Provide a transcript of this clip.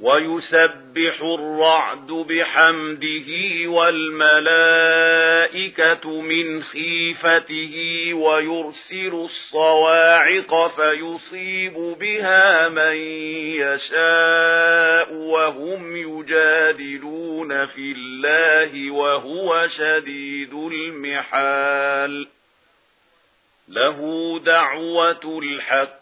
ويسبح الرعد بحمده والملائكة من خيفته ويرسل الصواعق فيصيب بها من يشاء وهم يجادلون في الله وهو شديد المحال له دعوة الحق